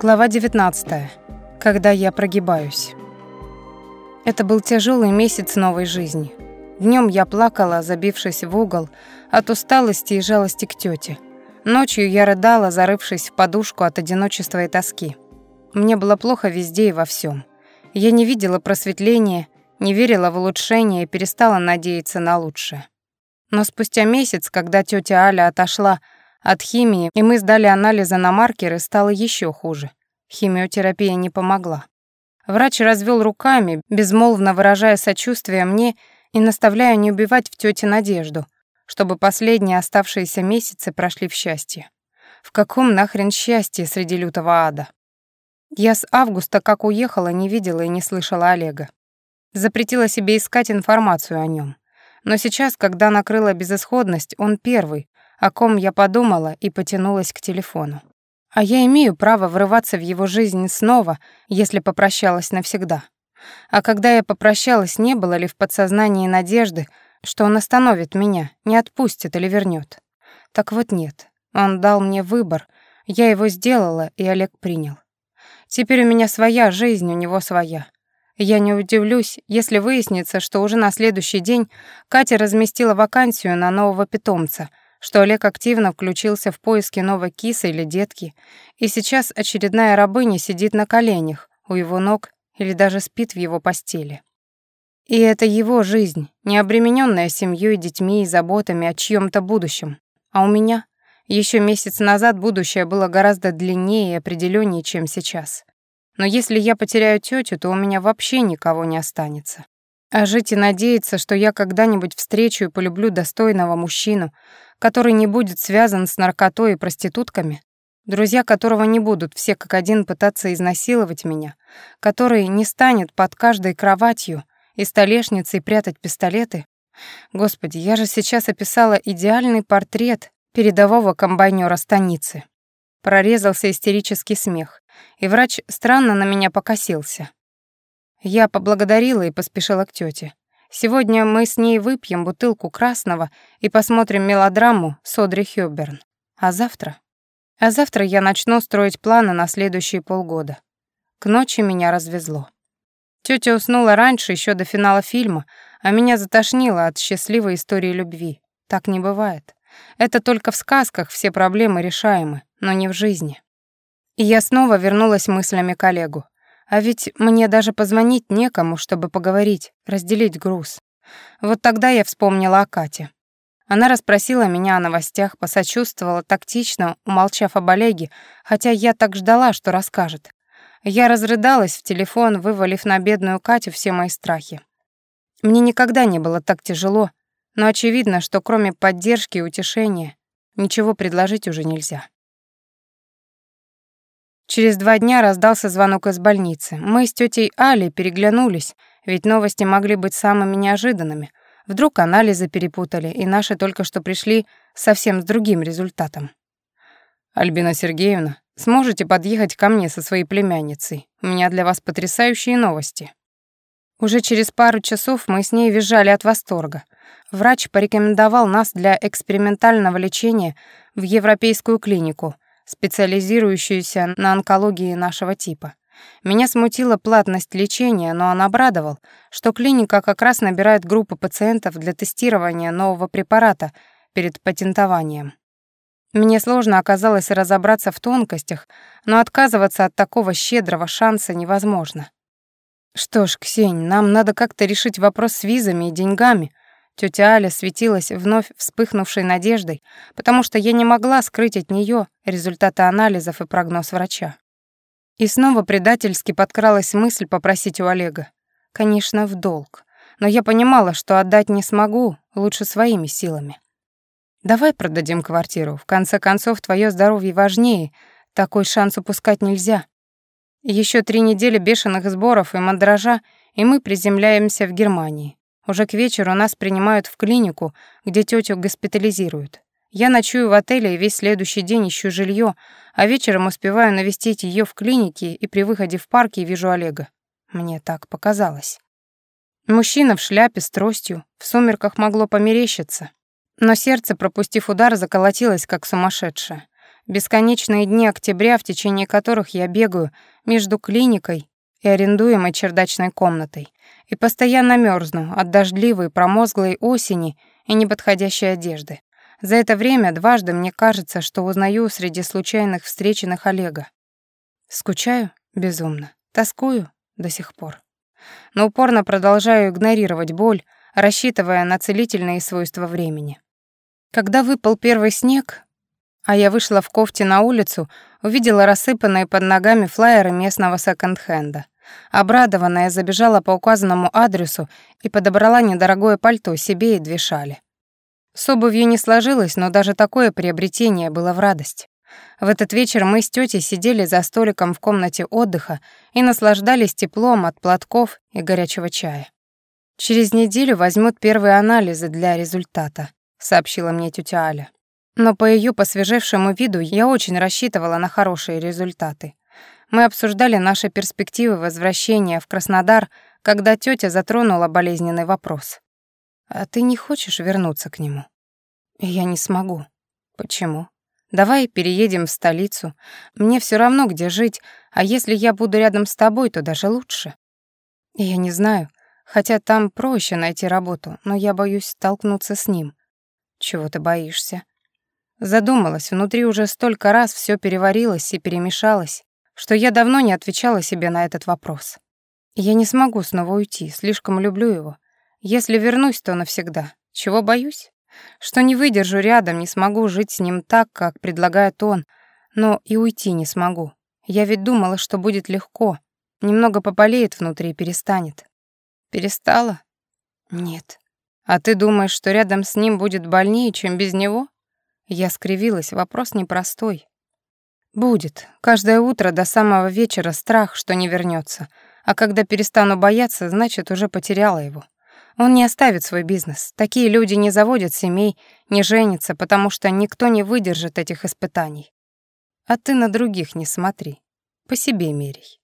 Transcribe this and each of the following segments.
Глава 19. Когда я прогибаюсь. Это был тяжелый месяц новой жизни. В нем я плакала, забившись в угол, от усталости и жалости к тете. Ночью я рыдала, зарывшись в подушку от одиночества и тоски. Мне было плохо везде и во всем. Я не видела просветления, не верила в улучшение и перестала надеяться на лучшее. Но спустя месяц, когда тетя Аля отошла от химии, и мы сдали анализы на маркеры, стало еще хуже. Химиотерапия не помогла. Врач развел руками, безмолвно выражая сочувствие мне и наставляя не убивать в тете надежду, чтобы последние оставшиеся месяцы прошли в счастье. В каком нахрен счастье среди лютого ада? Я с августа, как уехала, не видела и не слышала Олега. Запретила себе искать информацию о нем. Но сейчас, когда накрыла безысходность, он первый, о ком я подумала и потянулась к телефону. А я имею право врываться в его жизнь снова, если попрощалась навсегда. А когда я попрощалась, не было ли в подсознании надежды, что он остановит меня, не отпустит или вернет? Так вот нет. Он дал мне выбор, я его сделала, и Олег принял. Теперь у меня своя жизнь, у него своя. Я не удивлюсь, если выяснится, что уже на следующий день Катя разместила вакансию на нового питомца — что Олег активно включился в поиски новой кисы или детки, и сейчас очередная рабыня сидит на коленях у его ног или даже спит в его постели. И это его жизнь, не обремененная семьей, детьми и заботами о чьем-то будущем. А у меня еще месяц назад будущее было гораздо длиннее и определеннее, чем сейчас. Но если я потеряю тетю, то у меня вообще никого не останется. А жить и надеяться, что я когда-нибудь встречу и полюблю достойного мужчину, который не будет связан с наркотой и проститутками, друзья которого не будут все как один пытаться изнасиловать меня, который не станет под каждой кроватью и столешницей прятать пистолеты. Господи, я же сейчас описала идеальный портрет передового комбайнера станицы. Прорезался истерический смех, и врач странно на меня покосился. Я поблагодарила и поспешила к тете. Сегодня мы с ней выпьем бутылку красного и посмотрим мелодраму Содри Хёберн. А завтра? А завтра я начну строить планы на следующие полгода. К ночи меня развезло. Тётя уснула раньше, еще до финала фильма, а меня затошнило от счастливой истории любви. Так не бывает. Это только в сказках все проблемы решаемы, но не в жизни. И я снова вернулась мыслями к Олегу. А ведь мне даже позвонить некому, чтобы поговорить, разделить груз. Вот тогда я вспомнила о Кате. Она расспросила меня о новостях, посочувствовала тактично, умолчав об Олеге, хотя я так ждала, что расскажет. Я разрыдалась в телефон, вывалив на бедную Катю все мои страхи. Мне никогда не было так тяжело, но очевидно, что кроме поддержки и утешения ничего предложить уже нельзя. Через два дня раздался звонок из больницы. Мы с тетей Али переглянулись, ведь новости могли быть самыми неожиданными. Вдруг анализы перепутали, и наши только что пришли совсем с другим результатом. «Альбина Сергеевна, сможете подъехать ко мне со своей племянницей? У меня для вас потрясающие новости». Уже через пару часов мы с ней визжали от восторга. Врач порекомендовал нас для экспериментального лечения в европейскую клинику — специализирующуюся на онкологии нашего типа. Меня смутила платность лечения, но он обрадовал, что клиника как раз набирает группу пациентов для тестирования нового препарата перед патентованием. Мне сложно оказалось разобраться в тонкостях, но отказываться от такого щедрого шанса невозможно. Что ж, Ксень, нам надо как-то решить вопрос с визами и деньгами, Тётя Аля светилась вновь вспыхнувшей надеждой, потому что я не могла скрыть от неё результаты анализов и прогноз врача. И снова предательски подкралась мысль попросить у Олега. Конечно, в долг. Но я понимала, что отдать не смогу, лучше своими силами. «Давай продадим квартиру. В конце концов, твоё здоровье важнее. Такой шанс упускать нельзя. Ещё три недели бешеных сборов и мандража, и мы приземляемся в Германии. Уже к вечеру нас принимают в клинику, где тетю госпитализируют. Я ночую в отеле и весь следующий день ищу жилье, а вечером успеваю навестить ее в клинике и при выходе в парке вижу Олега. Мне так показалось. Мужчина в шляпе с тростью, в сумерках могло померещиться. Но сердце, пропустив удар, заколотилось, как сумасшедшее. Бесконечные дни октября, в течение которых я бегаю между клиникой и арендуемой чердачной комнатой, и постоянно мерзну от дождливой, промозглой осени и неподходящей одежды. За это время дважды мне кажется, что узнаю среди случайных встреченных Олега. Скучаю безумно, тоскую до сих пор. Но упорно продолжаю игнорировать боль, рассчитывая на целительные свойства времени. Когда выпал первый снег, а я вышла в кофте на улицу, увидела рассыпанные под ногами флаеры местного секонд-хенда. Обрадованная, забежала по указанному адресу и подобрала недорогое пальто себе и две шали. С обувью не сложилось, но даже такое приобретение было в радость. В этот вечер мы с тетей сидели за столиком в комнате отдыха и наслаждались теплом от платков и горячего чая. «Через неделю возьмут первые анализы для результата», — сообщила мне тетя Аля. Но по ее посвежевшему виду я очень рассчитывала на хорошие результаты. Мы обсуждали наши перспективы возвращения в Краснодар, когда тетя затронула болезненный вопрос. «А ты не хочешь вернуться к нему?» «Я не смогу». «Почему?» «Давай переедем в столицу. Мне все равно, где жить, а если я буду рядом с тобой, то даже лучше». «Я не знаю, хотя там проще найти работу, но я боюсь столкнуться с ним». «Чего ты боишься?» Задумалась, внутри уже столько раз все переварилось и перемешалось, что я давно не отвечала себе на этот вопрос. Я не смогу снова уйти, слишком люблю его. Если вернусь, то навсегда. Чего боюсь? Что не выдержу рядом, не смогу жить с ним так, как предлагает он, но и уйти не смогу. Я ведь думала, что будет легко. Немного поболеет внутри и перестанет. Перестала? Нет. А ты думаешь, что рядом с ним будет больнее, чем без него? Я скривилась, вопрос непростой. Будет. Каждое утро до самого вечера страх, что не вернется, а когда перестану бояться, значит, уже потеряла его. Он не оставит свой бизнес. Такие люди не заводят семей, не женятся, потому что никто не выдержит этих испытаний. А ты на других не смотри. По себе мерей.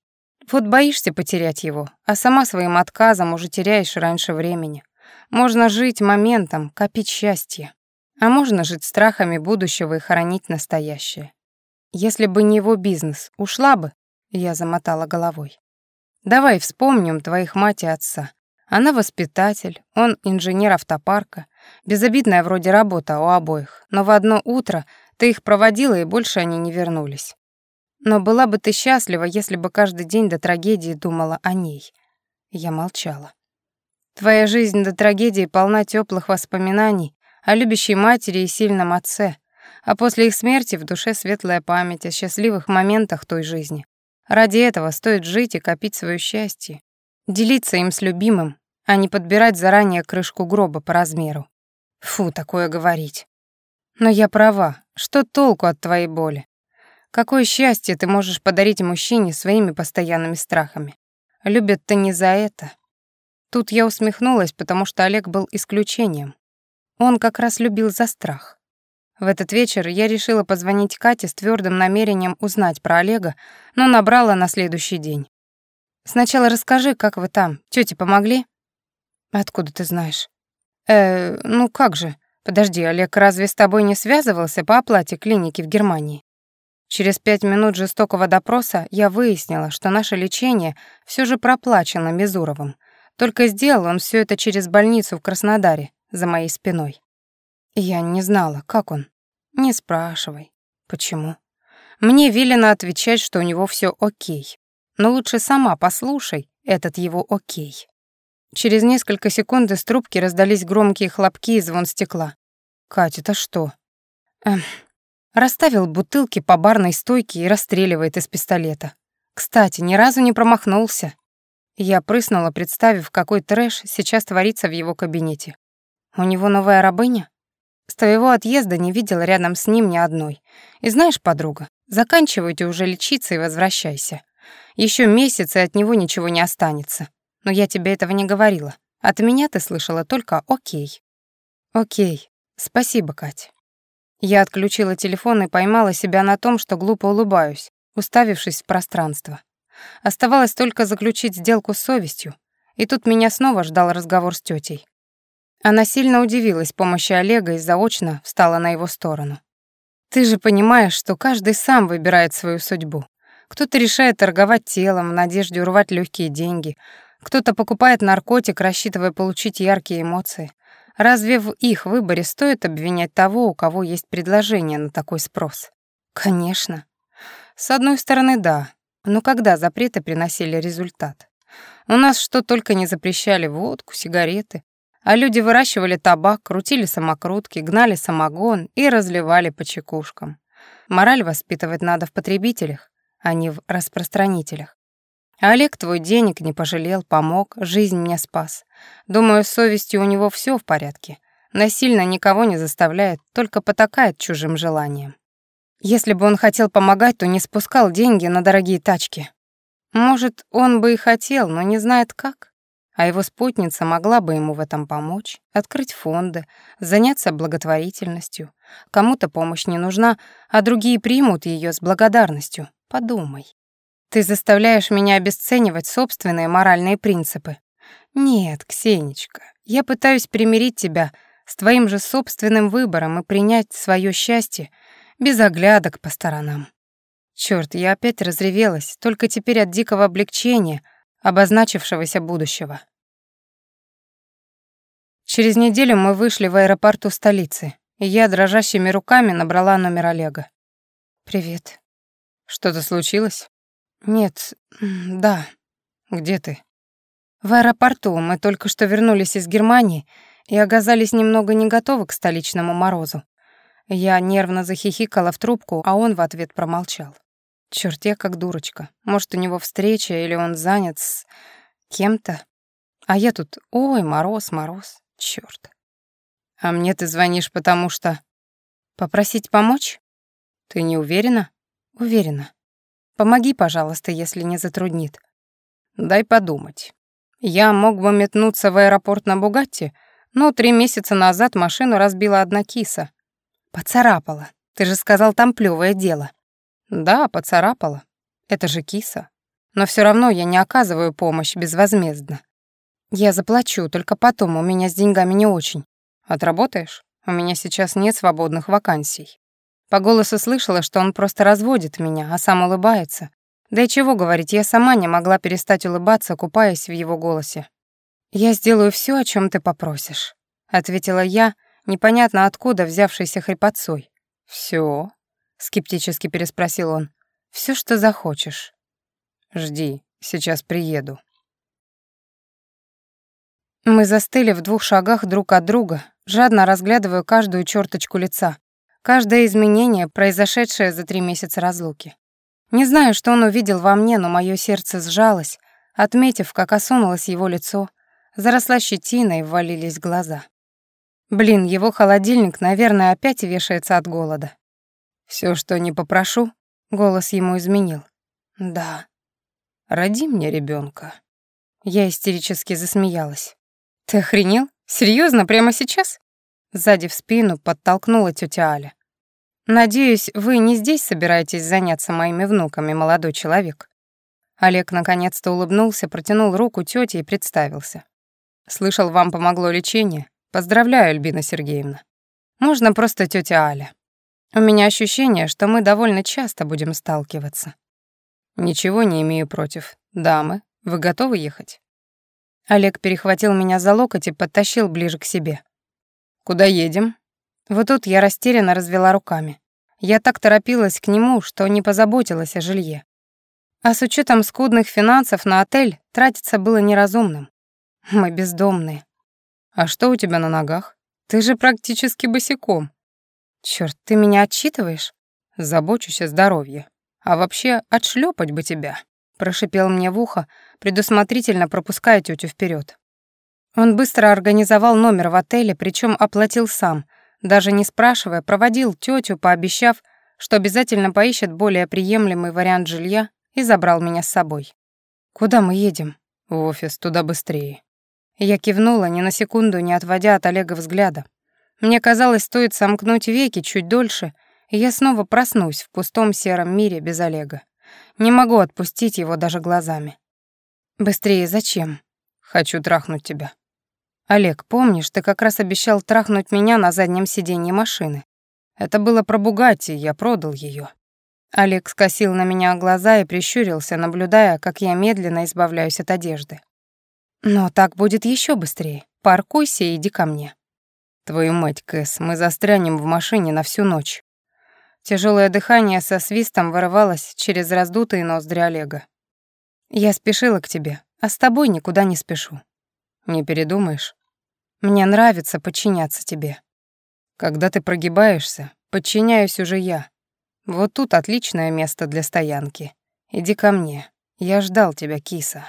Вот боишься потерять его, а сама своим отказом уже теряешь раньше времени. Можно жить моментом, копить счастье. А можно жить страхами будущего и хоронить настоящее. Если бы не его бизнес, ушла бы, я замотала головой. Давай вспомним твоих мать и отца. Она воспитатель, он инженер автопарка. Безобидная вроде работа у обоих, но в одно утро ты их проводила, и больше они не вернулись. Но была бы ты счастлива, если бы каждый день до трагедии думала о ней. Я молчала. Твоя жизнь до трагедии полна теплых воспоминаний о любящей матери и сильном отце, а после их смерти в душе светлая память о счастливых моментах той жизни. Ради этого стоит жить и копить свое счастье, делиться им с любимым, а не подбирать заранее крышку гроба по размеру. Фу, такое говорить. Но я права, что толку от твоей боли? Какое счастье ты можешь подарить мужчине своими постоянными страхами? Любят-то не за это. Тут я усмехнулась, потому что Олег был исключением. Он как раз любил за страх. В этот вечер я решила позвонить Кате с твердым намерением узнать про Олега, но набрала на следующий день. «Сначала расскажи, как вы там. Тёти помогли?» «Откуда ты знаешь?» «Э, ну как же? Подожди, Олег разве с тобой не связывался по оплате клиники в Германии?» Через пять минут жестокого допроса я выяснила, что наше лечение все же проплачено Мизуровым. Только сделал он все это через больницу в Краснодаре, за моей спиной. Я не знала, как он. Не спрашивай. Почему? Мне велено отвечать, что у него все окей. Но лучше сама послушай этот его окей. Через несколько секунд из трубки раздались громкие хлопки и звон стекла. «Катя, это что?» эм, Расставил бутылки по барной стойке и расстреливает из пистолета. Кстати, ни разу не промахнулся. Я прыснула, представив, какой трэш сейчас творится в его кабинете. У него новая рабыня? С твоего отъезда не видела рядом с ним ни одной. И знаешь, подруга, заканчивайте уже лечиться и возвращайся. Еще месяц, и от него ничего не останется. Но я тебе этого не говорила. От меня ты слышала только «окей». «Окей. Спасибо, Кать». Я отключила телефон и поймала себя на том, что глупо улыбаюсь, уставившись в пространство. Оставалось только заключить сделку с совестью, и тут меня снова ждал разговор с тетей. Она сильно удивилась помощи Олега и заочно встала на его сторону. Ты же понимаешь, что каждый сам выбирает свою судьбу. Кто-то решает торговать телом в надежде урвать легкие деньги, кто-то покупает наркотик, рассчитывая получить яркие эмоции. Разве в их выборе стоит обвинять того, у кого есть предложение на такой спрос? Конечно. С одной стороны, да. Но когда запреты приносили результат? У нас что только не запрещали водку, сигареты, а люди выращивали табак, крутили самокрутки, гнали самогон и разливали по чекушкам. Мораль воспитывать надо в потребителях, а не в распространителях. Олег твой денег не пожалел, помог, жизнь мне спас. Думаю, с совестью у него все в порядке. Насильно никого не заставляет, только потакает чужим желанием. Если бы он хотел помогать, то не спускал деньги на дорогие тачки. Может, он бы и хотел, но не знает как а его спутница могла бы ему в этом помочь, открыть фонды, заняться благотворительностью. Кому-то помощь не нужна, а другие примут ее с благодарностью. Подумай. Ты заставляешь меня обесценивать собственные моральные принципы. Нет, Ксенечка, я пытаюсь примирить тебя с твоим же собственным выбором и принять свое счастье без оглядок по сторонам. Черт, я опять разревелась, только теперь от дикого облегчения — обозначившегося будущего. Через неделю мы вышли в аэропорту столицы, и я дрожащими руками набрала номер Олега. «Привет». «Что-то случилось?» «Нет, да». «Где ты?» «В аэропорту. Мы только что вернулись из Германии и оказались немного не готовы к столичному морозу. Я нервно захихикала в трубку, а он в ответ промолчал. Чёрт, я как дурочка. Может, у него встреча, или он занят с кем-то. А я тут, ой, мороз, мороз, чёрт. А мне ты звонишь, потому что... Попросить помочь? Ты не уверена? Уверена. Помоги, пожалуйста, если не затруднит. Дай подумать. Я мог бы метнуться в аэропорт на Бугатти, но три месяца назад машину разбила одна киса. Поцарапала. Ты же сказал, там плевое дело. Да, поцарапала. Это же киса. Но все равно я не оказываю помощь безвозмездно. Я заплачу, только потом, у меня с деньгами не очень. Отработаешь? У меня сейчас нет свободных вакансий. По голосу слышала, что он просто разводит меня, а сам улыбается. Да и чего говорить, я сама не могла перестать улыбаться, купаясь в его голосе. «Я сделаю все, о чем ты попросишь», — ответила я, непонятно откуда взявшейся хрипотцой. Все? Скептически переспросил он. Все, что захочешь. Жди, сейчас приеду. Мы застыли в двух шагах друг от друга, жадно разглядывая каждую черточку лица, каждое изменение, произошедшее за три месяца разлуки. Не знаю, что он увидел во мне, но мое сердце сжалось, отметив, как осунулось его лицо, заросла щетина и ввалились глаза. Блин, его холодильник, наверное, опять вешается от голода. Все, что не попрошу, голос ему изменил. Да. Роди мне ребенка. Я истерически засмеялась. Ты охренел? Серьезно, прямо сейчас? Сзади в спину подтолкнула тетя Аля. Надеюсь, вы не здесь собираетесь заняться моими внуками, молодой человек. Олег наконец-то улыбнулся, протянул руку тете и представился. Слышал, вам помогло лечение. Поздравляю, Альбина Сергеевна. Можно просто тетя Аля. У меня ощущение, что мы довольно часто будем сталкиваться. Ничего не имею против. Дамы, вы готовы ехать? Олег перехватил меня за локоть и подтащил ближе к себе. Куда едем? Вот тут я растерянно развела руками. Я так торопилась к нему, что не позаботилась о жилье. А с учетом скудных финансов на отель тратиться было неразумным. Мы бездомные. А что у тебя на ногах? Ты же практически босиком. Черт, ты меня отчитываешь? Забочусь о здоровье. А вообще, отшлепать бы тебя, прошипел мне в ухо, предусмотрительно пропуская тетю вперед. Он быстро организовал номер в отеле, причем оплатил сам, даже не спрашивая, проводил тетю, пообещав, что обязательно поищет более приемлемый вариант жилья и забрал меня с собой. «Куда мы едем?» «В офис, туда быстрее». Я кивнула, ни на секунду не отводя от Олега взгляда, мне казалось, стоит сомкнуть веки чуть дольше, и я снова проснусь в пустом сером мире без Олега. Не могу отпустить его даже глазами. «Быстрее зачем?» «Хочу трахнуть тебя». «Олег, помнишь, ты как раз обещал трахнуть меня на заднем сиденье машины?» Это было про Бугатти, я продал ее. Олег скосил на меня глаза и прищурился, наблюдая, как я медленно избавляюсь от одежды. «Но так будет еще быстрее. Паркуйся и иди ко мне». «Твою мать, Кэс, мы застрянем в машине на всю ночь». Тяжелое дыхание со свистом вырывалось через раздутые ноздри Олега. «Я спешила к тебе, а с тобой никуда не спешу». «Не передумаешь?» «Мне нравится подчиняться тебе». «Когда ты прогибаешься, подчиняюсь уже я. Вот тут отличное место для стоянки. Иди ко мне. Я ждал тебя, киса».